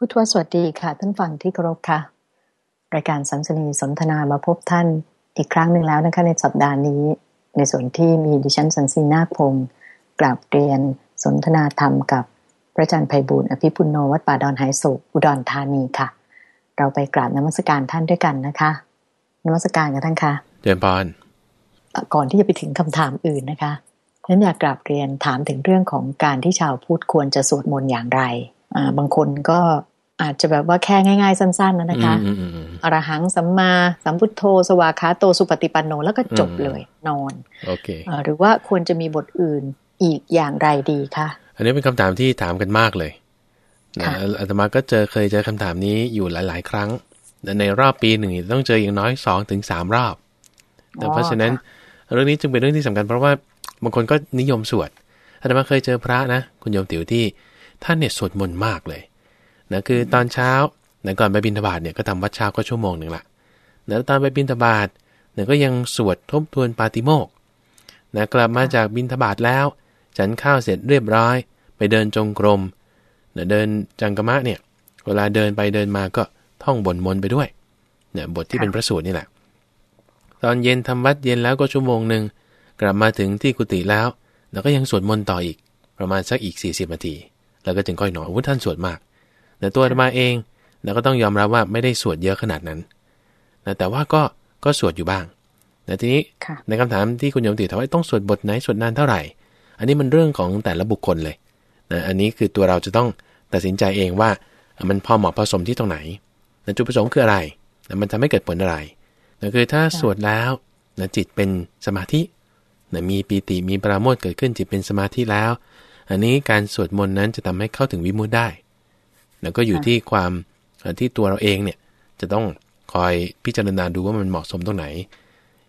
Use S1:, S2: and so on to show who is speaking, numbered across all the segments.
S1: ผู้ทวสวัสดีค่ะ ท่านฟังที่เคารพค่ะ รายการสัมสนีสนทนามาพบท่านอีกครั้งหนึ่งแล้วนะคะในสัปดาห์นี้ ในส่วนที่มีดิฉันสันสีนาคพงศ์กราบเรียนสนทนาธรรมกับพระอาจารย์ไพบุญอภิปุโนวัดป่าดอนไฮสุอุดรธานีค่ะ เราไปกราบนมัสการท่านด้วยกันนะคะนมัสการกันท่านค่ะ
S2: เจริญพร
S1: ก่อนที่จะไปถึงคำถามอื่นนะคะฉันอยากกราบเรียนถามถึงเรื่องของการที่ชาวพุทธควรจะสวดมนต์อย่างไรอ่าบางคนก็ อาจจะแบบว่าแค่ง่ายๆ สั้นๆนะนะคะ
S2: อืมอืมอืม
S1: อรหังสัมมาสัมพุทโธ สวากขาโตสุปฏิปันโนแล้วก็จบ
S2: อืม
S1: เลยนอน
S2: โอเค
S1: เอ่อหรือว่าควรจะมีบทอื่นอีกอย่างไรดีคะ
S2: อันนี้เป็นคำถามที่ถามกันมากเลยนะ
S1: ค่ะ
S2: อาตมาก็เจอเคยเจอคำถามนี้อยู่หลาย ๆ ครั้งแต่ในรอบปีหนึ่งนี่ต้องเจออย่างน้อยสองถึงสามรอบแต่เพราะฉะนั้นเรื่องนี้จึงเป็นเรื่องที่สำคัญเพราะว่าบางคนก็นิยมสวดอาตมาเคยเจอพระนะ คุณโยมติ๋วที่ท่านเนี่ยสวดมนต์มากเลย นะคือตอนเช้านะก่อนไปบิณฑบาตเนี่ยก็ทำวัดเช้าก็ชั่วโมงหนึ่งละแล้วตอนไปบิณฑบาตเนี่ยก็ยังสวดทบทวนปาติโมกข์นะกลับมาจากบิณฑบาตแล้ว ฉันข้าวเสร็จเรียบร้อย ไปเดินจงกรมเนี่ยเดินจังกมะเนี่ยเวลาเดินไปเดินมาก็ท่องบนมนต์ไปด้วยเนี่ยบทที่เป็นพระสูตรนี่แหละ ตอนเย็นทำวัดเย็นแล้วก็ชั่วโมงหนึ่งกลับมาถึงที่กุฏิแล้ว แล้วก็ยังสวดมนต์ต่ออีก ประมาณสักอีก 40นาที แล้วก็จึงค่อยนอนวุ้ท่านสวดมาก แต่ตัวอาตมาเองเราก็ต้องยอมรับว่าไม่ได้สวดเยอะขนาดนั้นนะแต่ว่าก็ก็สวดอยู่บ้างแต่ทีนี้
S1: ค่ะ
S2: ในคำถามที่คุณโยมติถามว่าต้องสวดบทไหนสวดนานเท่าไหร่ อันนี้มันเรื่องของแต่ละบุคคลเลยนะอันนี้คือตัวเราจะต้องตัดสินใจเองว่าอะมันพอเหมาะพอสมที่ตรงไหนนะจุดประสงค์คืออะไรนะมันทำให้เกิดผลอะไรนะคือถ้าสวดแล้วนะจิตเป็นสมาธินะมีปีติมีปราโมทย์เกิดขึ้นจิตเป็นสมาธิแล้ว อันนี้การสวดมนต์นั้นจะทำให้เข้าถึงวิมุตติได้ แล้วก็อยู่
S1: ค่ะ
S2: ที่ความเอ่อที่ตัวเราเองเนี่ยจะต้องคอยพิจารณาดูว่ามันเหมาะสมตรงไหน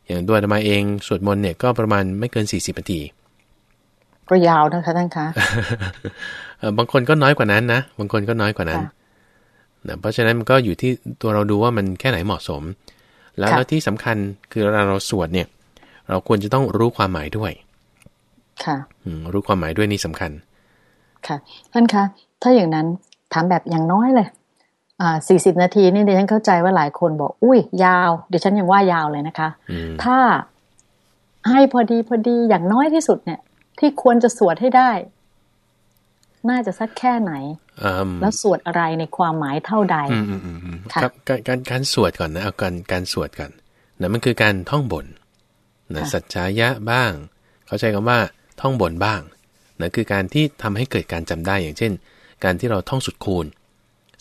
S2: อย่างตัวอาตมาเองสวดมนต์เนี่ยก็ประมาณไม่เกิน40นาที
S1: ก็ยาวนะคะท่านคะ
S2: เอ่อบางคนก็น้อยกว่านั้นนะ บางคนก็น้อยกว่านั้น
S1: ค่ะ
S2: นะเพราะฉะนั้นมันก็อยู่ที่ตัวเราดูว่ามันแค่ไหนเหมาะสม แล้ว
S1: ค่ะ
S2: แล้วที่สำคัญคือเวลาเราสวดเนี่ย เราควรจะต้องรู้ความหมายด้วย
S1: ค่ะ
S2: อืมรู้ความหมายด้วยนี่สำคัญ
S1: ค่ะ ท่านคะ ถ้าอย่างนั้น ถามแบบอย่างน้อยเลยอ่าสี่สิบนาทีนี่ดิฉันเข้าใจว่าหลายคนบอก อุ้ยยาวดิฉันยังว่ายาวเลยนะคะ
S2: อืม
S1: ถ้าให้พอดีพอดีอย่างน้อยที่สุดเนี่ย ที่ควรจะสวดให้ได้ น่าจะสักแค่ไหน
S2: อืม
S1: แล้วสวดอะไรในความหมายเท่าใด
S2: อืมอืมอืมอืม
S1: ค่ะ
S2: ครับการการการสวดก่อนนะเอาการการสวดก่อนนะมันคือการท่องบนนะสัจจายะบ้าง เขาใช้คำว่าท่องบนบ้างนะคือการที่ทำให้เกิดการจำได้อย่างเช่น การที่เราท่องสุดคูณ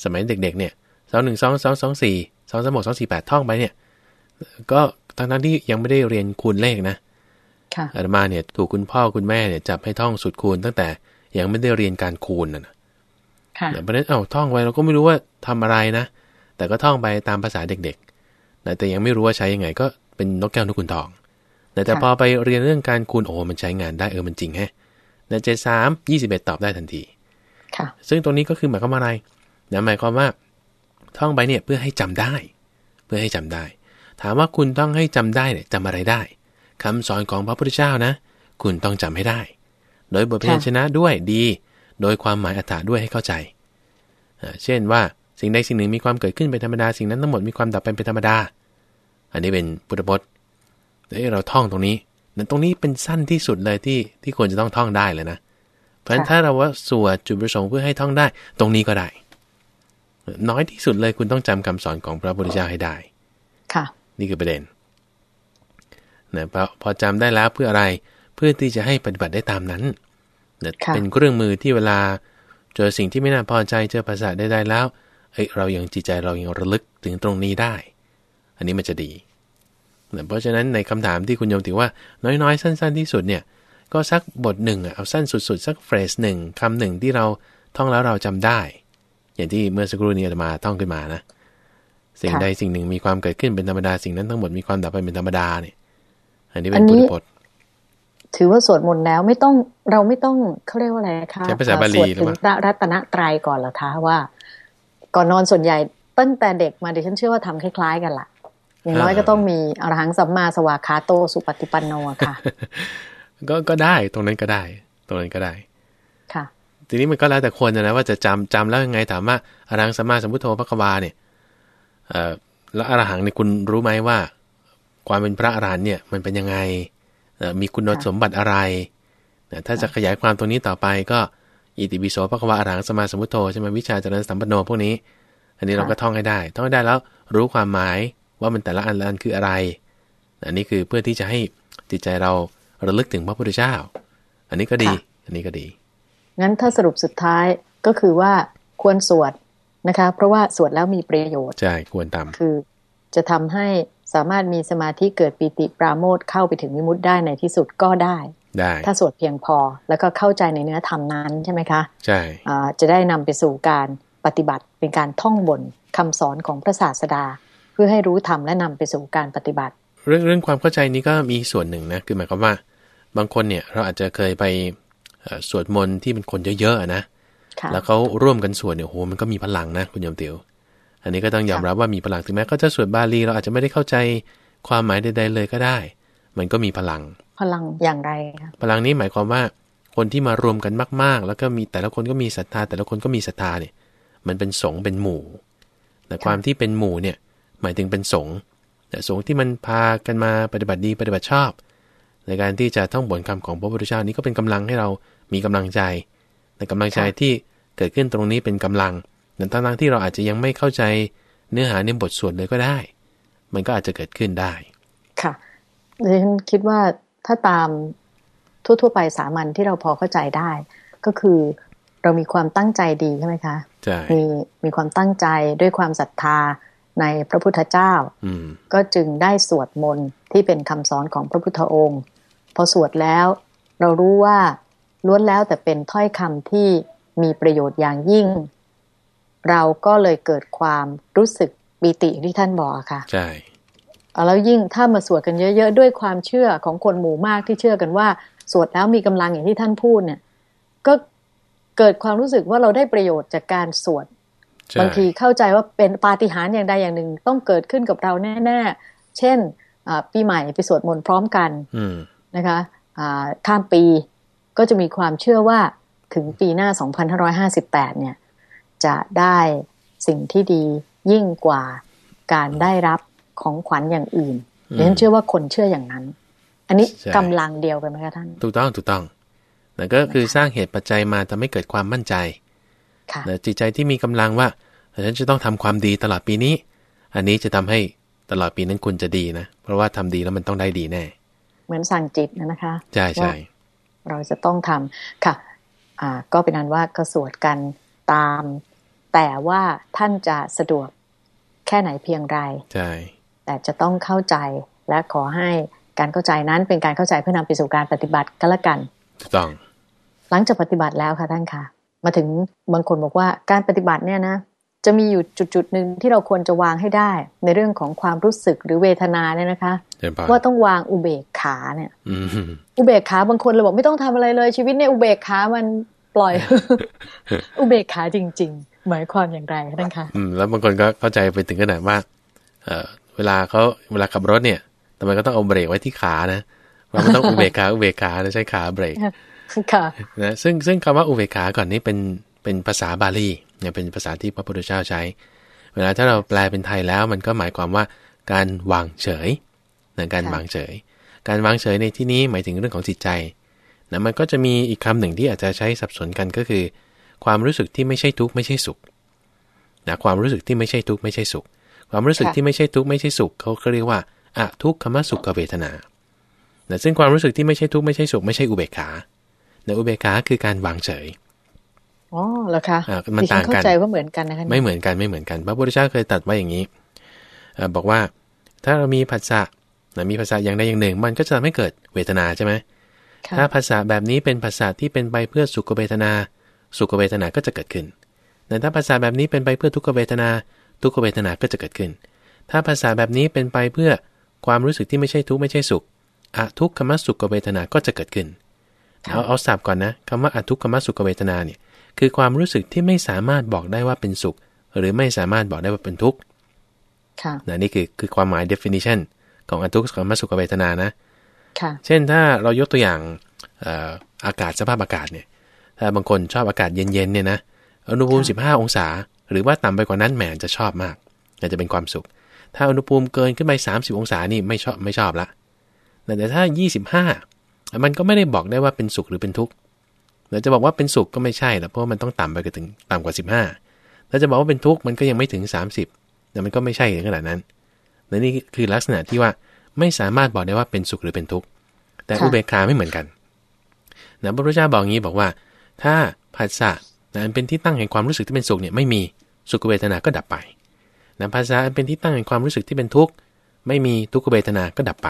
S2: สมัยเด็กๆเนี่ยสองหนึ่งสองสองสองสี่สองสามหกสองสี่แปดท่องไปเนี่ย ก็ทั้งทั้งๆที่ยังไม่ได้เรียนคูณเลขนะ
S1: ค่ะ
S2: อาตมาเนี่ยถูกคุณพ่อคุณแม่เนี่ยจับให้ท่องสุดคูณตั้งแต่ยังไม่ได้เรียนการคูณนะนะ
S1: ค่ะ
S2: เพราะฉะนั้นเอ้าท่องไปเราก็ไม่รู้ว่าทำอะไรนะ แต่ก็ท่องไปตามภาษาเด็กๆนะแต่ยังไม่รู้ว่าใช้ยังไงก็เป็นนกแก้วนกขุนทองแต่แต่
S1: ค่ะ
S2: พอไปเรียนเรื่องการคูณโอ้มันใช้งานได้เออมันจริงแฮะนะเจ็ดสามยี่สิบเอ็ดตอบได้ทันที
S1: ค่ะ
S2: ซึ่งตรงนี้ก็คือหมายความว่าอะไรนะหมายความว่าท่องไปเนี่ยเพื่อให้จำได้ เพื่อให้จำได้ ถามว่าคุณต้องให้จำได้เนี่ยจำอะไรได้คำสอนของพระพุทธเจ้านะ คุณต้องจำให้ได้ โดยบทพยัญชนะด้วยดี โดยความหมายอัฏฐาด้วยให้เข้าใจ เช่นว่าสิ่งใดสิ่งหนึ่งมีความเกิดขึ้นเป็นธรรมดา สิ่งนั้นทั้งหมดมีความดับไปเป็นธรรมดา อันนี้เป็นพุทธพจน์เอ้ยเราท่องตรงนี้นั้นตรงนี้เป็นสั้นที่สุดเลยที่ที่ควรจะต้องท่องได้เลยนะ เพราะฉะนั้น
S1: ค่ะ
S2: ถ้าเราว่าสวดจุดประสงค์เพื่อให้ท่องได้ ตรงนี้ก็ได้ น้อยที่สุดเลยคุณต้องจำคำสอนของพระพุทธเจ้าให้ได้
S1: ค่ะ
S2: นี่คือประเด็นนะพอพอจำได้แล้วเพื่ออะไรเพื่อที่จะให้ปฏิบัติได้ตามนั้นนะ
S1: ค่ะ
S2: เป็นเครื่องมือที่เวลาเจอสิ่งที่ไม่น่าพอใจเจอภาษาใดๆแล้วเอ้ยเรายังจิตใจเรายังระลึกถึงตรงนี้ได้ อันนี้มันจะดีนะเพราะฉะนั้นในคำถามที่คุณโยมถือว่าน้อยๆ สั้น ๆ ที่สุดเนี่ย ก็สักบทหนึ่งอะเอาสั้นสุดๆ สักเฟรสหนึ่งคำหนึ่งที่เราท่องแล้วเราจำได้ อย่างที่เมื่อสักครู่นี้อาตมาท่องขึ้นมานะสิ่ง
S1: ค่ะ
S2: ใดสิ่งหนึ่งมีความเกิดขึ้นเป็นธรรมดาสิ่งนั้นทั้งหมดมีความดับไปเป็นธรรมดาเนี่ย อันนี้เป็
S1: อั
S2: น
S1: นนี้
S2: พุทธพจน์
S1: ถือว่าสวดมนต์แล้วไม่ต้องเราไม่ต้องเขาเรียกว่าอะไรคะ
S2: ใช้ภาษาบาลี
S1: สวด
S2: หรือ
S1: ถึง
S2: ว่า
S1: พระรัตนตรัยก่อนเหรอคะว่า ก่อนนอนส่วนใหญ่ตั้งแต่เด็กมาดิฉันเชื่อว่าทำคล้าย ๆ กันละอย่างน้อยก็ต้องมีอรหังสัมมาสวากขาโตสุปฏิปันโนอะค่ะ
S2: ก็ก็ได้ตรงนั้นก็ได้ ตรงนั้นก็ได้
S1: ค่ะ
S2: ทีนี้มันก็แล้วแต่คนนะว่าจะจำจำแล้วยังไงถามว่าอรังสัมมาสัมพุทโธพระควาเนี่ยเอ่อแล้วอรหังเนี่ยคุณรู้ไหมว่า ความเป็นพระอรหันต์เนี่ยมันเป็นยังไงเอ่อมีคุณสมบัติอะไรนะถ้าจะขยายความตรงนี้ต่อไปก็อิติปิโสพระควาอรหังสัมมาสัมพุทโธใช่ไหมวิชาเจริญสัมปันโนพวกนี้ อันนี้เราก็ท่องให้ได้ ท่องให้ได้แล้วรู้ความหมายว่ามันแต่ละอันละอันคืออะไร อันนี้คือเพื่อที่จะให้จิตใจเรา ระลึกถึงพระพุทธเจ้า อันนี้ก็ดี อันนี้ก็ดี
S1: งั้นถ้าสรุปสุดท้ายก็คือว่าควรสวดนะคะ เพราะว่าสวดแล้วมีประโยชน์
S2: ใช่ ควรทำ
S1: คือ จะทำให้สามารถมีสมาธิเกิดปีติปราโมทเข้าไปถึงวิมุตติได้ในที่สุดก็ได้
S2: ได้
S1: ถ้าสวดเพียงพอแล้วก็เข้าใจในเนื้อธรรมนั้นใช่ไหมคะ
S2: ใช่
S1: อ่าจะได้นำไปสู่การปฏิบัติเป็นการท่องบนคำสอนของพระศาสดา เพื่อให้รู้ธรรมและนำไปสู่การปฏิบัติ
S2: เรื่องเรื่องความเข้าใจนี้ก็มีส่วนหนึ่งนะคือหมายความว่า บางคนเนี่ยเราอาจจะเคยไปเอ่อสวดมนต์ที่เป็นคนเยอะๆอะนะ
S1: ค่ะ
S2: แล้วเขาร่วมกันสวดเนี่ยโอ้โหมันก็มีพลังนะคุณโยมติวอันนี้ก็ต้องยอมรับว่ามีพลังถึงแม้เขาจะสวดบาลีเราอาจจะไม่ได้เข้าใจความหมายใดๆเลยก็ได้ มันก็มีพลัง
S1: พลังอย่างไรคะ
S2: พลังนี้หมายความว่าคนที่มารวมกันมาก ๆ แล้วก็มีแต่ละคนก็มีศรัทธา แต่ละคนก็มีศรัทธาเนี่ย มันเป็นสงฆ์เป็นหมู่ แต่ความที่เป็นหมู่เนี่ย หมายถึงเป็นสงฆ์ แต่สงฆ์ที่มันพากันมาปฏิบัติดีปฏิบัติชอบ ในการที่จะท่องบทคำของพระพุทธเจ้านี้ก็เป็นกำลังให้เรามีกำลังใจ ในกำลังใจที่เกิดขึ้นตรงนี้เป็นกำลังแต่ทั้งๆที่เราอาจจะยังไม่เข้าใจเนื้อหาในบทสวดเลยก็ได้ มันก็อาจจะเกิดขึ้นได้
S1: ค่ะดิฉันคิดว่าถ้าตามทั่ว ๆ ไปสามัญที่เราพอเข้าใจได้ ก็คือเรามีความตั้งใจดีใช่ไหมคะ
S2: ใช่
S1: มีมีความตั้งใจด้วยความศรัทธา ในพระพุทธเจ้า
S2: อืม
S1: ก็จึงได้สวดมนต์ที่เป็นคำสอนของพระพุทธองค์ พอสวดแล้ว เรารู้ว่าล้วนแล้วแต่เป็นถ้อยคำที่มีประโยชน์อย่างยิ่ง เราก็เลยเกิดความรู้สึกปีติที่ท่านบอกอะค่ะ
S2: ใช่
S1: เอาแล้วยิ่งถ้ามาสวดกันเยอะๆด้วยความเชื่อของคนหมู่มากที่เชื่อกันว่า สวดแล้วมีกำลังอย่างที่ท่านพูดเนี่ย ก็เกิดความรู้สึกว่าเราได้ประโยชน์จากการสวด
S2: ใช่
S1: บางทีเข้าใจว่าเป็นปาฏิหาริย์อย่างใดอย่างหนึ่งต้องเกิดขึ้นกับเราแน่ๆ เช่นอ่าปีใหม่ไปสวดมนต์พร้อมกัน
S2: อืม
S1: นะคะอ่าข้ามปีก็จะมีความเชื่อว่าถึงปีหน้า 2558 เนี่ย จะได้สิ่งที่ดียิ่งกว่าการได้รับของขวัญอย่างอื่น
S2: อืม
S1: ดิฉันเชื่อว่าคนเชื่ออย่างนั้น อันนี้
S2: ใช่
S1: กำลังเดียวกันไหมคะท่าน
S2: ถูกต้องถูกต้องนั่นก็คือสร้างเหตุปัจจัยมาทำให้เกิดความมั่นใจ
S1: ค่ะ
S2: นะ จิตใจที่มีกำลังว่าฉันจะต้องทำความดีตลอดปีนี้ อันนี้จะทำให้ตลอดปีนั้นคุณจะดีนะ เพราะว่าทำดีแล้วมันต้องได้ดีแน่
S1: เหมือนสั่งจิตนะนะคะ
S2: ใช่ใช่
S1: ว่าเราจะต้องทำค่ะ อ่า ก็เป็นนั้นว่าก็สวดกันตาม แต่ว่าท่านจะสะดวกแค่ไหนเพียงไร
S2: ใช่
S1: แต่จะต้องเข้าใจและขอให้การเข้าใจนั้นเป็นการเข้าใจเพื่อนำไปสู่การปฏิบัติก็แล้วกัน
S2: ถูกต้อง
S1: หลังจากปฏิบัติแล้วค่ะท่านค่ะ มาถึงบางคนบอกว่าการปฏิบัติเนี่ยนะจะมีอยู่จุดจุดๆหนึ่งที่เราควรจะวางให้ได้ ในเรื่องของความรู้สึกหรือเวทนาเนี่ยนะคะ
S2: เดินผ่าน
S1: ว่าต้องวางอุเบกขาเนี่ย
S2: อืม
S1: อุเบกขาบางคนเลยบอกไม่ต้องทำอะไรเลย ชีวิตเนี่ยอุเบกขามันปล่อย อุเบกขาจริง ๆ หมายความอย่างไรคะท่านคะ
S2: อืมแล้วบางคนก็เข้าใจไปถึงขนาดว่าเออเวลาเขาเวลาขับรถเนี่ยทำไมก็ต้องเอาเบรกไว้ที่ขานะเราไม่ต้องอุเบกขาอุเบกขานะใช้ขาเบรก
S1: ค่ะ
S2: นะซึ่งซึ่งคำว่าอุเบกขาก่อนนี้เป็นเป็นภาษาบาลีเนี่ยเป็นภาษาที่พระพุทธเจ้าใช้ เวลาถ้าเราแปลเป็นไทยแล้วมันก็หมายความว่าการวางเฉยนะการ
S1: ค่ะ
S2: วางเฉย การวางเฉยในที่นี้หมายถึงเรื่องของจิตใจนะมันก็จะมีอีกคำหนึ่งที่อาจจะใช้สับสนกันก็คือ ความรู้สึกที่ไม่ใช่ทุกข์ไม่ใช่สุขนะความรู้สึกที่ไม่ใช่ทุกข์ไม่ใช่สุข ความรู้สึก
S1: ค่ะ
S2: ที่ไม่ใช่ทุกข์ไม่ใช่สุขเขาเขาเรียกว่าอะทุกขมสุขเวทนานะซึ่งความรู้สึกที่ไม่ใช่ทุกข์ไม่ใช่สุขไม่ใช่อุเบกขา นะอุเบกขาคือการวางเฉย
S1: อ๋อเหรอคะ
S2: อ่ามัน
S1: ดิฉั
S2: ต่างกัน
S1: เข้าใจว่าเหมือนกันนะคะ
S2: ไม่เหมือนกันไม่เหมือนกันพระพุทธเจ้าเคยตรัดไว้อย่างนี้เอ่อบอกว่าถ้าเรามีผัสสะนะมีผัสสะอย่างใดอย่างหนึ่ง มันก็จะทำให้เกิดเวทนาใช่ไหม
S1: ค่ะ
S2: ถ้าผัสสะแบบนี้เป็นผัสสะที่เป็นไปเพื่อสุขเวทนา สุขเวทนาก็จะเกิดขึ้นแต่ถ้าผัสสะแบบนี้เป็นไปเพื่อทุกขเวทนา ทุกขเวทนาก็จะเกิดขึ้น ถ้าภาษาแบบนี้เป็นไปเพื่อความรู้สึกที่ไม่ใช่ทุกข์ไม่ใช่สุขอะทุกขมสุขเวทนาก็จะเกิดขึ้น
S1: ค่ะ
S2: เอาเอาสับก่อนนะคำว่าอะทุกขมสุขเวทนาเนี่ยคือความรู้สึกที่ไม่สามารถบอกได้ว่าเป็นสุข หรือไม่สามารถบอกได้ว่าเป็นทุกข์
S1: ค่ะ
S2: นะนี่คือคือความหมาย definition ของอะทุกขมสุขเวทนานะ
S1: ค่ะ
S2: เช่นถ้าเรายกตัวอย่างเอ่ออากาศสภาพอากาศเนี่ยถ้าบางคนชอบอากาศเย็นๆเนี่ยนะอุณหภูมิ 15 องศา หรือว่าต่ำไปกว่านั้นแหมจะชอบมากอาจจะเป็นความสุข ถ้าอุณหภูมิเกินขึ้นไป 30 องศานี่ไม่ชอบไม่ชอบละแต่ถ้า 25 มันก็ไม่ได้บอกได้ว่าเป็นสุขหรือเป็นทุกข์เราจะบอกว่าเป็นสุขก็ไม่ใช่เพราะมันต้องต่ำไปถึงต่ำกว่า 15ถ้าจะบอกว่าเป็นทุกข์มันก็ยังไม่ถึง 30แต่มันก็ไม่ใช่ถึงขนาดนั้นและนี่คือลักษณะที่ว่าไม่สามารถบอกได้ว่าเป็นสุขหรือเป็นทุกข์แต่อุเบกขาไม่เหมือนกันนะพระพุทธเจ้าบอกงี้บอกว่า ถ้าผัสสะนะเป็นที่ตั้งแห่งความรู้สึกที่เป็นสุขเนี่ยไม่มีสุขเวทนาก็ดับไปนะภาษาเป็นที่ตั้งแห่งความรู้สึกที่เป็นทุกข์ไม่มีทุกขเวทนาก็ดับไป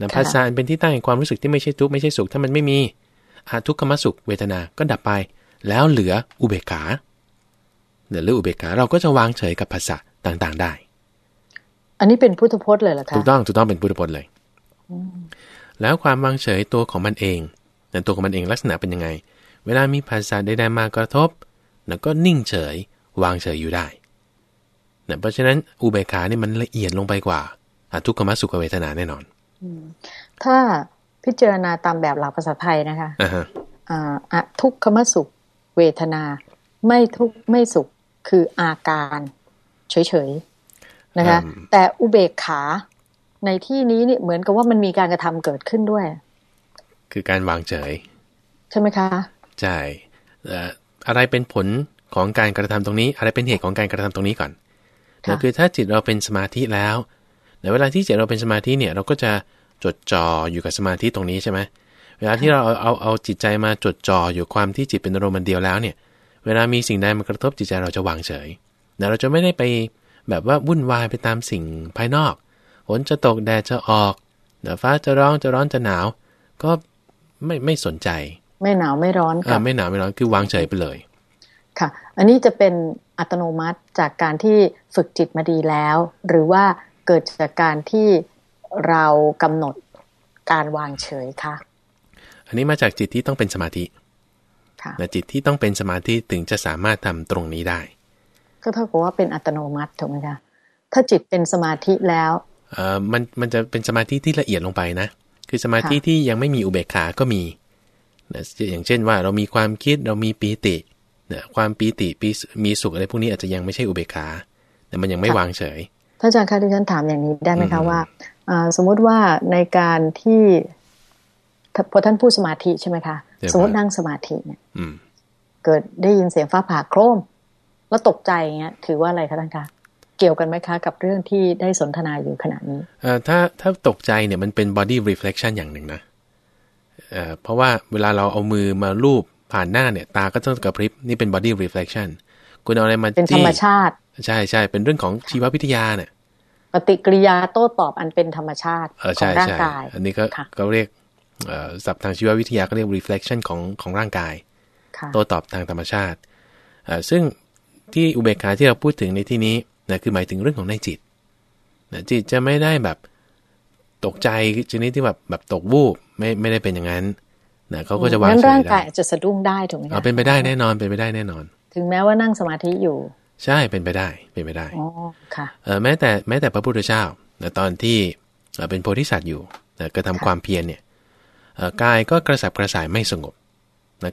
S2: นะภาษาเป็นที่ตั้งแห่งความรู้สึกที่ไม่ใช่ทุกข์ไม่ใช่สุขถ้ามันไม่มีอาทุกขมสุขเวทนาก็ดับไป แล้วเหลืออุเบกขาเหลืออุเบกขาเราก็จะวางเฉยกับภาษาต่างๆได้
S1: อันนี้เป็นพุทธพจน์เลยเหรอคะ
S2: ถูกต้องถูกต้องเป็นพุทธพจน์เลยแล้วความวางเฉยตัวของมันเองแต่ตัวของมันเองลักษณะเป็นยังไง เวลามีภาษาใดๆมากระทบแล้วก็นิ่งเฉยวางเฉยอยู่ได้นะเพราะฉะนั้นอุเบกขานี่มันละเอียดลงไปกว่าทุกขมสุขเวทนาแน่นอน
S1: ถ้าพิจารณาตามแบบหลักภาษาไทยนะคะอ่าทุกขมสุขเวทนา ไม่ทุกไม่สุขคืออาการเฉยๆนะคะ แต่อุเบกขาในที่นี้นี่เหมือนกับว่ามันมีการกระทำเกิดขึ้นด้วย
S2: คือการวางเฉย
S1: ใช่ไหมคะ
S2: ใช่อะไรเป็นผลของการกระทำตรงนี้ อะไรเป็นเหตุของการกระทำตรงนี้ก่อนนะคือถ้าจิตเราเป็นสมาธิแล้ว ในเวลาที่จิตเราเป็นสมาธิเนี่ยเราก็จะจดจ่ออยู่กับสมาธิตรงนี้ใช่ไหมเวลาที่เราเอาเอาเอาจิตใจมาจดจ่ออยู่ความที่จิตเป็นอารมณ์เดียวแล้วเนี่ย เวลามีสิ่งใดมากระทบจิตใจเราจะวางเฉยแต่เราจะไม่ได้ไปแบบว่าวุ่นวายไปตามสิ่งภายนอกฝนจะตกแดดจะออกเดี๋ยวฟ้าจะร้องจะร้อนจะหนาว ก็ไม่ไม่สนใจ
S1: ไม่หนาวไม่ร้อน
S2: ค่ะไม่หนาวไม่ร้อนคือวางเฉยไปเลย
S1: ค่ะ อันนี้จะเป็นอัตโนมัติจากการที่ฝึกจิตมาดีแล้ว หรือว่า เกิดจากการที่เรากำหนดการวางเฉยคะ
S2: อันนี้มาจากจิตที่ต้องเป็นสมาธิค่ะจิตที่ต้องเป็นสมาธิถึงจะสามารถทำตรงนี้ได้
S1: ก็เท่ากับว่าเป็นอัตโนมัติถูกไหมคะถ้าจิตเป็นสมาธิแล้ว
S2: เอ่อมันมันจะเป็นสมาธิที่ละเอียดลงไปนะ คือสมาธิที่ยังไม่มีอุเบกขา ก็มีนะอย่างเช่นว่าเรามีความคิดเรามีปีตินะความปีติปีมีสุขอะไรพวกนี้อาจจะยังไม่ใช่อุเบกขาแต่มันยังไม่วางเฉย
S1: ท่านอาจารย์คะที่ฉันถามอย่างนี้ได้ไหมคะว่าสมมุติว่าในการที่พอท่านพูดสมาธิใช่ไหมคะ สมมตินั่งสมาธิเนี่ยเกิดได้ยินเสียงฟ้าผ่าโครม แล้วตกใจอย่างเงี้ย ถือว่าอะไรคะท่านคะเกี่ยวกันไหมคะ กับเรื่องที่ได้สนทนาอยู่ขณะนี้
S2: เอ่อถ้าถ้าตกใจเนี่ยมันเป็น body reflection อย่างหนึ่งนะเอ่อเพราะว่าเวลาเราเอามือมาลูบผ่านหน้าเนี่ย ตาก็ต้องกระพริบนี่เป็น body reflection คุณเอาอะไรมา
S1: เป็นธรรมชาติ
S2: ใช่ใช่เป็นเรื่องของชีววิทยาเนี่ย
S1: ปฏิกิริยาโต้ตอบอันเป็นธรรมชาติของร่างกาย
S2: อันนี้ก็ก็เรียกศัพท์ทางชีววิทยาก็เรียก reflection ของของร่างกาย โต้ตอบทางธรรมชาติ ซึ่งที่อุเบกขาที่เราพูดถึงในที่นี้นะคือหมายถึงเรื่องของในจิตนะจิตจะไม่ได้แบบตกใจชนิดที่แบบแบบตกวูบไม่ไม่ได้เป็นอย่างนั้นนะเขาก็จะวางเฉย
S1: ได้ร่างกายจะสะดุ้งได้ถูกไหม
S2: คะเป็นไปได้แน่นอนเป็นไปได้แน่นอน
S1: ถึงแม้ว่านั่งสมาธิอยู่
S2: ใช่เป็นไปได้เป็นไปได้
S1: อ๋อค่ะ
S2: เออแม้แต่แม้แต่พระพุทธเจ้าตอนที่เป็นโพธิสัตว์อยู่ก็ทำความเพียรเนี่ยกายก็กระสับกระส่ายไม่สงบ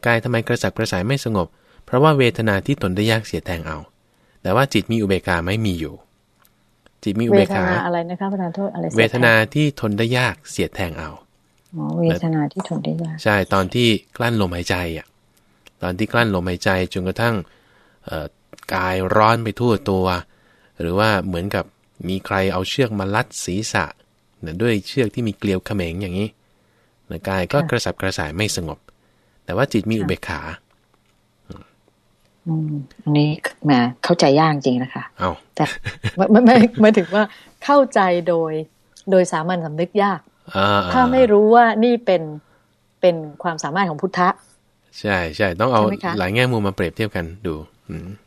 S2: กายทำไมกระสับกระส่ายไม่สงบ เพราะว่าเวทนาที่ทนได้ยากเสียแทงเอา แต่ว่าจิตมีอุเบกขาไม่มีอยู่ จิตมีอุเบกขา
S1: อะไรนะคะประธานโทษอะไร
S2: เวทนาที่ทนได้ยากเสียดแทงเอา
S1: อ๋อเวทนาที่ทนได้ยาก
S2: ใช่ตอนที่กลั้นลมหายใจอะตอนที่กลั้นลมหายใจจนกระทั่ง กายร้อนไปทั่วตัว หรือว่าเหมือนกับมีใครเอาเชือกมาลัดศีรษะด้วยเชือกที่มีเกลียวเขม็งอย่างนี้กายก็กระสับกระส่ายไม่สงบ แต่ว่าจิตมีอุเบกขา
S1: อืมอันนี้แหมเข้าใจยากจริงนะคะ
S2: เอา
S1: แต่ไม่ไม่ไม่ถึงว่าเข้าใจโดย โดยสามัญสำนึกยากถ้าไม่รู้ว่านี่เป็นเป็นความสามารถของพุทธะ
S2: ใช่ใช่ต้องเอาหลายแง่มุมมาเปรียบเทียบกันดู อื
S1: ค่ะ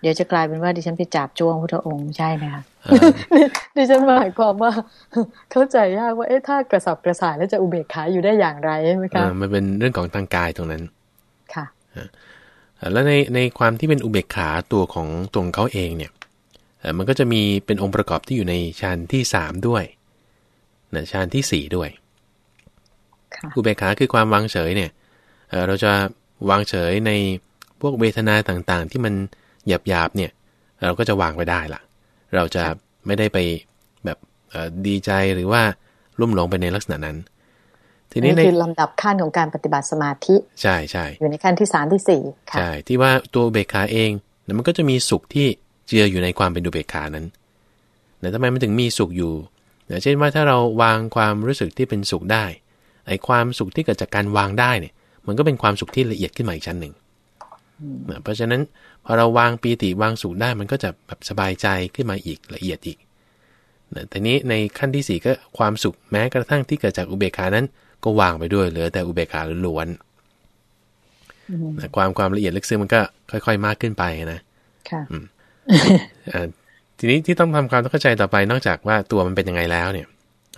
S1: เดี๋ยวจะกลายเป็นว่าดิฉันไปจับจ้วงพุทธองค์ใช่ไหมคะดิฉันหมายความว่า เข้าใจยากว่าเอ๊ะถ้ากระสับกระส่ายแล้วจะอุเบกขาอยู่ได้อย่างไรใช่ไหมคะ
S2: มันเป็นเรื่องของทางกายตรงนั้น
S1: ค่ะ
S2: แล้วในในความที่เป็นอุเบกขาตัวของตรงเขาเองเนี่ยมันก็จะมีเป็นองค์ประกอบที่อยู่ในฌานที่สามด้วยนะฌานที่สี่ด้วยอุเบกขาคือความวางเฉยเนี่ยเราจะวางเฉยในพวกเวทนาต่างๆ ที่มัน หยาบๆเนี่ย เราก็จะวางไปได้ละเราจะไม่ได้ไปแบบดีใจหรือว่าลุ่มหลงไปในลักษณะนั้น
S1: ทีนี้คือลำดับขั้นของการปฏิบัติสมาธิ
S2: ใช่ใช่
S1: อยู่ในขั้นที่สามที่สี่
S2: ใช่ที่ว่าตัวเบคาเองมันก็จะมีสุขที่เจืออยู่ในความเป็นดูเบคานั้นแต่ทำไมมันถึงมีสุขอยู่เช่นว่าถ้าเราวางความรู้สึกที่เป็นสุขได้ไอ้ความสุขที่เกิดจากการวางได้เนี่ย มันก็เป็นความสุขที่ละเอียดขึ้นมาอีกชั้นหนึ่ง เพราะฉะนั้นพอเราวางปีติวางสุขได้มันก็จะแบบสบายใจขึ้นมาอีกละเอียดอีกแต่นี้ในขั้นที่ 4 ก็ความสุขแม้กระทั่งที่เกิดจากอุเบกขานั้น ก็วางไปด้วยเหลือแต่อุเบกขาล้วนความความละเอียดลึกซึ้งมันก็ค่อย ๆ มากขึ้นไปนะ
S1: ค่ะ
S2: ทีนี้ที่ต้องทำความเข้าใจต่อไปนอกจากว่าตัวมันเป็นยังไงแล้วเนี่ย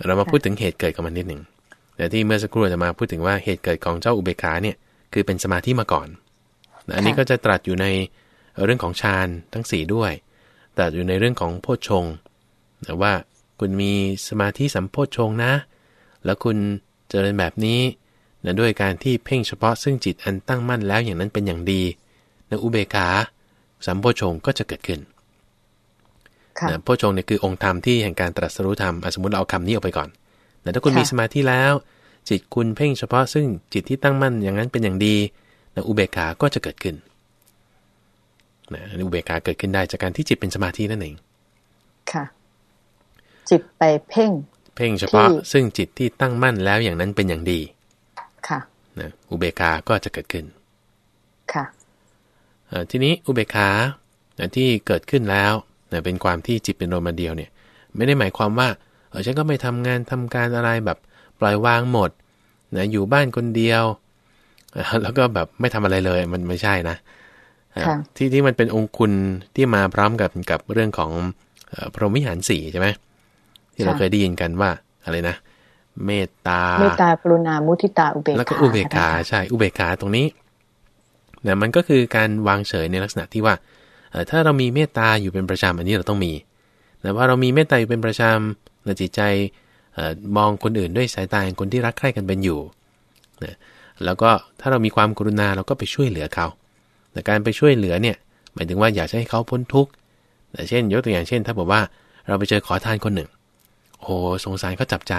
S2: เรามาพูดถึงเหตุเกิดกับมันนิดหนึ่งแต่ที่เมื่อสักครู่จะมาพูดถึงว่าเหตุเกิดของเจ้าอุเบกขาเนี่ย คือเป็นสมาธิมาก่อน อันนี้ก็จะตรัสอยู่ในเรื่องของฌานทั้ง 4 ด้วย ตรัสอยู่ในเรื่องของโพชฌงแต่ว่าคุณมีสมาธิสัมโพชฌงนะ แล้วคุณเจริญแบบนี้นะด้วยการที่เพ่งเฉพาะซึ่งจิตอันตั้งมั่นแล้วอย่างนั้นเป็นอย่างดีนะอุเบกขาสัมโพชฌงก็จะเกิดขึ้นนะโพชฌงเนี่ยคือองค์ธรรมที่แห่งการตรัสรู้ธรรมสมมติเราเอาคำนี้ออกไปก่อนแต่ถ้าคุณมีสมาธิแล้ว จิตคุณเพ่งเฉพาะซึ่งจิตที่ตั้งมั่นอย่างนั้นเป็นอย่างดี นะอุเบกขาก็จะเกิดขึ้นนะอุเบกขาเกิดขึ้นได้จากการที่จิตเป็นสมาธินั่นเอง
S1: ค่ะ จิตไปเพ่ง
S2: เพ่งเฉพาะซึ่งจิตที่ตั้งมั่นแล้วอย่างนั้นเป็นอย่างดี
S1: ค่ะ
S2: นะอุเบกขาก็จะเกิดขึ้น
S1: ค่ะ
S2: ทีนี้อุเบกขาที่เกิดขึ้นแล้วนะเป็นความที่จิตเป็นโรมาเดียวเนี่ย ไม่ได้หมายความว่าเออฉันก็ไม่ทำงานทำการอะไรแบบปล่อยวางหมดนะอยู่บ้านคนเดียว แล้วก็แบบไม่ทำอะไรเลย มันไม่ใช่นะที่ที่มันเป็นองคุณที่มาพร้อมกับกับเรื่องของพรหมิหารสี่ใช่ไหมที่เราเคยได้ยินกันว่าอะไรนะเมตตา
S1: เมตตากรุณามุทิตาอุเบกขา
S2: แล้วก็อุเบกขาใช่อุเบกขาตรงนี้เนี่ยมันก็คือการวางเฉยในลักษณะที่ว่าถ้าเรามีเมตตาอยู่เป็นประจำอันนี้เราต้องมีแต่ว่าเรามีเมตตาอยู่เป็นประจำในจิตใจมองคนอื่นด้วยสายตาของคนที่รักใคร่กันเป็นอยู่นะ แล้วก็ถ้าเรามีความกรุณาเราก็ไปช่วยเหลือเขา แต่การไปช่วยเหลือเนี่ยหมายถึงว่าอยากให้เขาพ้นทุกข์แต่เช่น ยกตัวอย่างเช่น ถ้าบอกว่าเราไปเจอขอทานคนหนึ่ง โอ้สงสารเขาจับใจ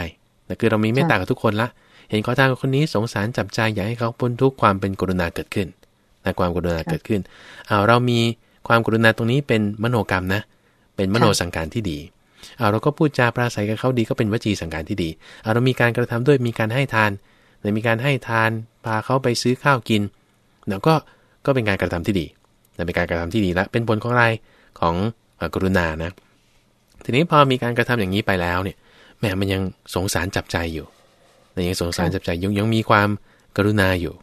S2: แต่คือเรามีเมตตากับทุกคนละ เห็นขอทานคนนี้สงสารจับใจอยากให้เขาพ้นทุกข์ความเป็นกรุณาเกิดขึ้นนะความกรุณาเกิดขึ้นเอาเรามีความกรุณาตรงนี้เป็นมโนกรรมนะ เป็นมโนสังการที่ดีเอาเราก็พูดจาปราศัยกับเขาดีก็เป็นวจีสังการที่ดีเอาเรามีการกระทำด้วยมีการให้ทาน หรือมีการให้ทานพาเขาไปซื้อข้าวกินเราก็ก็เป็นการกระทำที่ดีแต่เป็นการกระทำที่ดีและเป็นผลของอะไรของกรุณานะทีนี้พอมีการกระทำอย่างนี้ไปแล้วเนี่ยแม่มันยังสงสารจับใจอยู่แต่ยังสงสารจับใจยังยังมีความกรุณาอยู่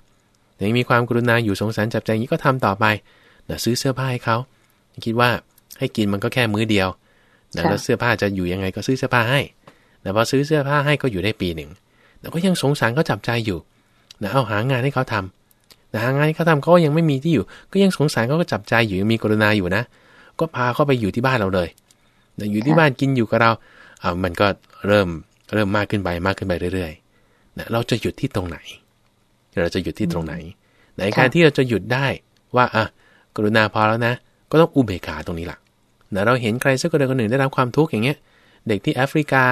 S2: ยังมีความกรุณาอยู่สงสารจับใจอย่างนี้ก็ทำต่อไปนะซื้อเสื้อผ้าให้เขาคิดว่าให้กินมันก็แค่มื้อเดียวนะแล้วเสื้อผ้าจะอยู่ยังไงก็ซื้อเสื้อผ้าให้แต่พอซื้อเสื้อผ้าให้ก็อยู่ได้ปีหนึ่ง แต่ก็ยังสงสารเขาจับใจอยู่นะเอาหางานให้เขาทำนะหางานให้เขาทำเขายังไม่มีที่อยู่ ก็ยังสงสารเขาก็จับใจอยู่ยังมีกรุณาอยู่นะ ก็พาเขาไปอยู่ที่บ้านเราเลยนะอยู่ที่บ้านกินอยู่กับเราอ่ามันก็เริ่มเริ่มมากขึ้นไปมากขึ้นไปเรื่อยๆนะเราจะหยุดที่ตรงไหน เราจะหยุดที่ตรงไหนในการที่เราจะหยุดได้ว่าอะกรุณาพอแล้วนะ ก็ต้องอุเบกขาตรงนี้แหละนะเราเห็นใครสักคนใดคนหนึ่งได้รับความทุกข์อย่างเงี้ย เด็กที่แอฟริกา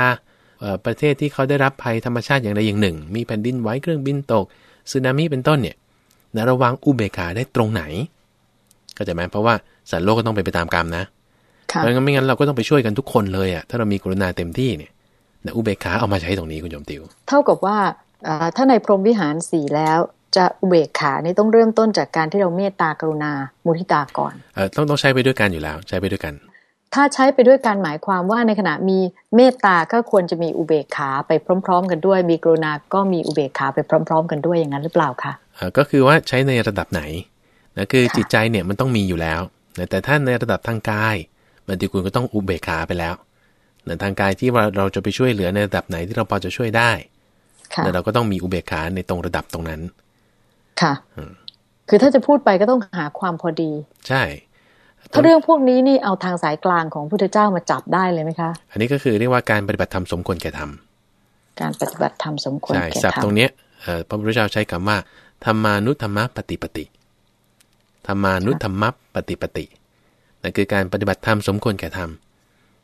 S2: ประเทศที่เขาได้รับภัยธรรมชาติอย่างใดอย่างหนึ่ง มีแผ่นดินไหวเครื่องบินตกสึนามิเป็นต้นเนี่ยนะระวังอุเบกขาได้ตรงไหน ก็จะหมเพราะว่าสัตว์โลกก็ต้องไปไปตามกรรมนะเพราะงั้นไม่งั้นเราก็ต้องไปช่วยกันทุกคนเลยอะถ้าเรามีกรุณาเต็มที่เนี่ยนะอุเบกขาเอามาใช้ตรงนี้คุณโยมติว
S1: เท่ากับว่าถ้าในพรหมวิหารสี่แล้วจะอุเบกขานี่ต้องเริ่มต้นจากการที่เราเมตตากรุณามุทิตาก่อน
S2: เออต้องต้องใช้ไปด้วยกันอยู่แล้ว ใช้ไปด้วยกัน
S1: ถ้าใช้ไปด้วยกันหมายความว่าในขณะมีเมตตาก็ควรจะมีอุเบกขาไปพร้อม ๆ กันด้วย มีกรุณาก็มีอุเบกขาไปพร้อม ๆ กันด้วยอย่างนั้นหรือเปล่าคะ
S2: เออก็คือว่าใช้ในระดับไหนนะคือจิตใจเนี่ยมันต้องมีอยู่แล้วแต่ถ้าในระดับทางกายบางทีคุณก็ต้องอุเบกขาไปแล้วในทางกายที่ว่าเราจะไปช่วยเหลือในระดับไหนที่เราพอจะช่วยได้แต่เราก็ต้องมีอุเบกขาในตรงระดับตรงนั้น
S1: ค่ะ คือถ้าจะพูดไปก็ต้องหาความพอดี
S2: ใช่
S1: ถ้า เรื่องพวกนี้นี่เอาทางสายกลางของพุทธเจ้ามาจับได้เลยไหมคะ
S2: อันนี้ก็คือเรียกว่าการปฏิบัติธรรมสมควรแก่ธรรม
S1: การปฏิบัติธรรมสมควรแก่ธรรมใช่
S2: ศัพท์ตรงเนี้ยพระพุทธเจ้าใช้คำว่าธรรมานุธรรมปฏิปติธรรมานุธรรมปฏิปตินั่นคือการปฏิบัติธรรมสมควรแก่ธรรม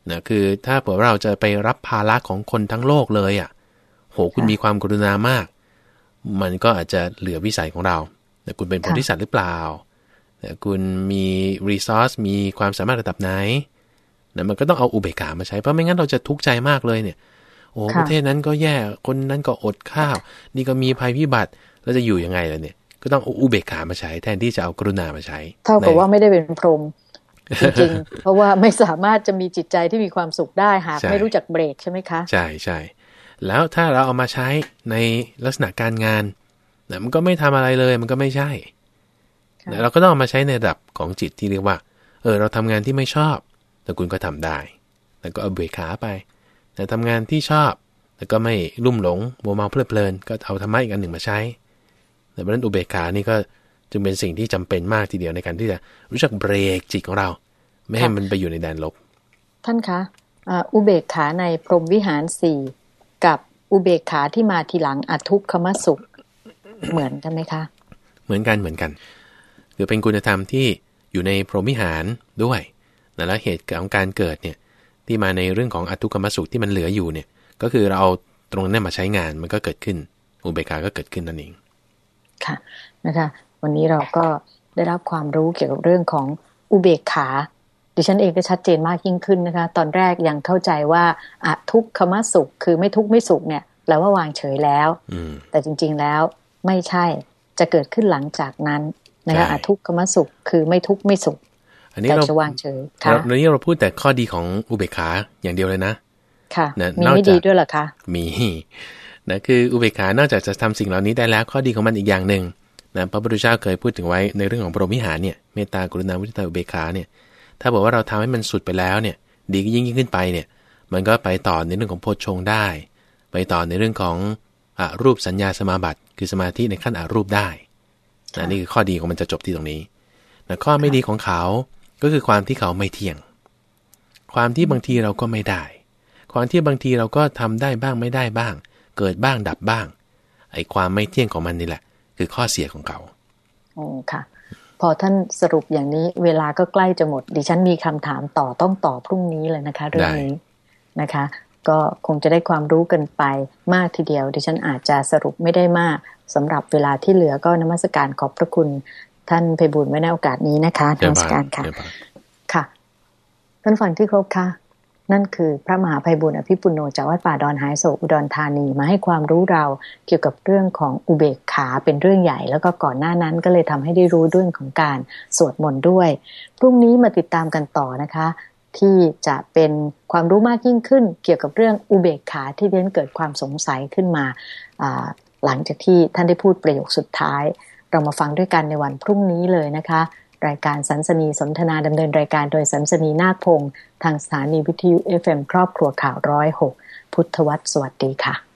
S2: นะคือถ้าเผื่อเราจะไปรับภาระของคนทั้งโลกเลยอะ่ะ โหคุณมีความกรุณามาก มันก็อาจจะเหลือวิสัยของเราแต่คุณเป็นโพธิสัตว์หรือเปล่าแต่ คุณมีรีซอสมีความสามารถระดับไหนนะมันก็ต้องเอาอุเบกขามาใช้เพราะไม่งั้นเราจะทุกข์ใจมากเลยเนี่ย โอ้ประเทศนั้นก็แย่คนนั้นก็อดข้าว นี่ก็มีภัยพิบัติเราจะอยู่ยังไงล่ะเนี่ย ก็ต้องอุเบกขามาใช้ แทนที่จะเอากรุณามาใช้
S1: เท่ากับว่าไม่ได้เป็นพรหมจริงๆเพราะว่าไม่สามารถจะมีจิตใจที่มีความสุขได้หากไม่รู้จักเบรกใช่ไหมคะ
S2: ใช่ใช่แล้วถ้าเราเอามาใช้ในลักษณะการงานนะมันก็ไม่ทำอะไรเลยมันก็ไม่ใช่ เราก็ต้องเอามาใช้ในระดับของจิตที่เรียกว่า เออ เราทำงานที่ไม่ชอบ แต่คุณก็ทำได้ แล้วก็เอาเบรขาไป แต่ทำงานที่ชอบแต่ก็ไม่ลุ่มหลงโมเมาเพลิดเพลิน ก็เอาธรรมะอีกอันหนึ่งมาใช้ แต่เพราะนั้นอุเบกขานี่ก็จึงเป็นสิ่งที่จำเป็นมากทีเดียวในการที่จะรู้จักเบรกจิตของเรา ไม่ให้มันไปอยู่ในแดนลบ
S1: ท่านคะอุเบกขาในพรหมวิหารสี่กับอุเบกขาที่มาทีหลังอทุกขมสุขเหมือนกันไหมคะ
S2: เหมือนกันเหมือนกัน คือเป็นคุณธรรมที่อยู่ในพรหมิหารด้วยแล้วเหตุของการเกิดเนี่ยที่มาในเรื่องของอทุกขมสุขที่มันเหลืออยู่เนี่ยก็คือเราเอาตรงนั้นมาใช้งานมันก็เกิดขึ้น อุเบกขาก็เกิดขึ้นนั่นเอง
S1: ค่ะนะคะ วันนี้เราก็ได้รับความรู้เกี่ยวกับเรื่องของอุเบกขาดิฉันเองก็ชัดเจนมากยิ่งขึ้นนะคะ ตอนแรกยังเข้าใจว่าอะทุกขมสุขคือไม่ทุกไม่สุขเนี่ยแปลว่าวางเฉยแล้วแต่จริง ๆแล้วไม่ใช่จะเกิดขึ้นหลังจากนั้น นะคะอทุกขมสุขคือไม่ทุกข์ไม่สุข
S2: อันนี้เรา
S1: จะวางเฉย
S2: ค่ะเรานี้เราพูดแต่ข้อดีของอุเบกขาอย่างเดียวเลยนะ
S1: ค่ะมีไม่ดีด้วยหรอคะ
S2: มีนะคืออุเบกขานอกจากจะทำสิ่งเหล่านี้ได้แล้วข้อดีของมันอีกอย่างหนึ่งนะพระพุทธเจ้าเคยพูดถึงไว้ในเรื่องของพรหมิหารเนี่ยเมตตากรุณาวิตาอุเบกขาเนี่ย ถ้าบอกว่าเราทำให้มันสุดไปแล้วเนี่ย ดียิ่งยิ่งขึ้นไปเนี่ย มันก็ไปต่อในเรื่องของโพชฌงได้ ไปต่อในเรื่องของอรูปสัญญาสมาบัติ คือสมาธิในขั้นอรูปได้ นะนี่คือข้อดีของมันจะจบที่ตรงนี้นะข้อไม่ดีของเขาก็คือความที่เขาไม่เที่ยง ความที่บางทีเราก็ไม่ได้ ความที่บางทีเราก็ทำได้บ้างไม่ได้บ้าง เกิดบ้างดับบ้าง ไอ้ความไม่เที่ยงของมันนี่แหละ คือข้อเสียของเขา
S1: โอ้ค่ะ พอท่านสรุปอย่างนี้เวลาก็ใกล้จะหมด ดิฉันมีคำถามต่อต้องต่อพรุ่งนี้เลยนะคะ เรื่องนี้นะคะ ก็คงจะได้ความรู้กันไปมากทีเดียว ดิฉันอาจจะสรุปไม่ได้มาก สำหรับเวลาที่เหลือก็นมัสการขอบพระคุณท่านเพบุญไว้ในโอกาสนี้นะคะนมัสการค่ะ ค่ะท่านฟังที่ครบค่ะ นั่นคือพระมหาภัยบุญอภิปุโนจากวัดป่าดอนหายโศอุดรธานีมาให้ความรู้เราเกี่ยวกับเรื่องของอุเบกขาเป็นเรื่องใหญ่ แล้วก็ก่อนหน้านั้นก็เลยทำให้ได้รู้เรื่องของการสวดมนต์ด้วย พรุ่งนี้มาติดตามกันต่อนะคะ ที่จะเป็นความรู้มากยิ่งขึ้น เกี่ยวกับเรื่องอุเบกขาที่เรียนเกิดความสงสัยขึ้นมา หลังจากที่ท่านได้พูดประโยคสุดท้าย เรามาฟังด้วยกันในวันพรุ่งนี้เลยนะคะ รายการสันสนีสนทนาดำเนินรายการโดยสันสนีนาคพงศ์ทางสถานีวิทยุ FM ครอบครัวข่าวร้อยหกพุทธวัตรสวัสดีค่ะ